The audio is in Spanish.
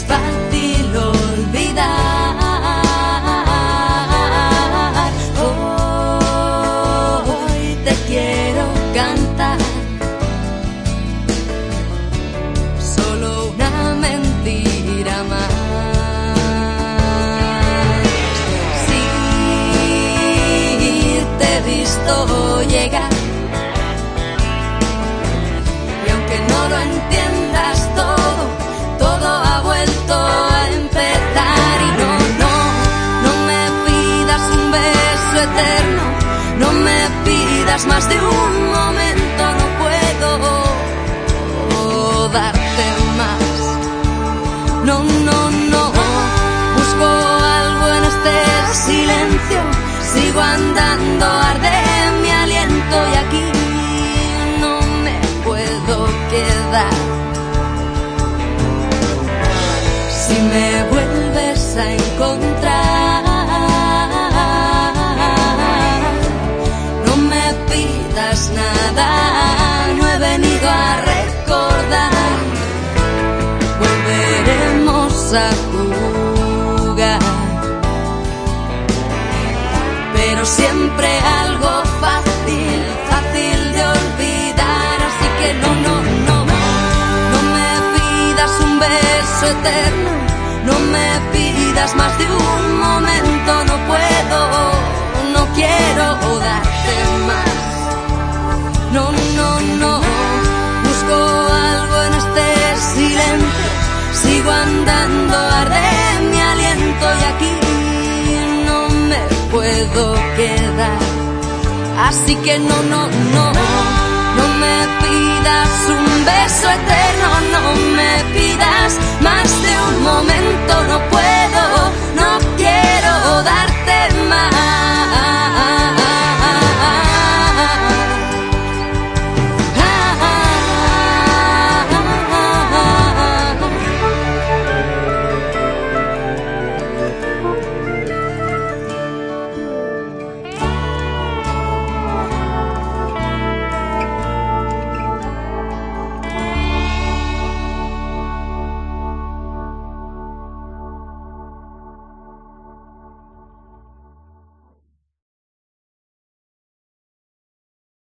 es fácil olvidar. Hoy te quiero cantar. Solo una mentira más. Si te he visto llegar. No me pidas más de un momento, no puedo darte más. No, no, no, busco algo en este silencio, sigo andando, arde mi aliento y aquí a pero siempre algo fácil, fácil de olvidar, así que no, no, no, no me pidas un beso eterno, no me pidas más de un momento, no puedo, puedo quedar. Así que no, no, no, no me pidas un beso eterno, no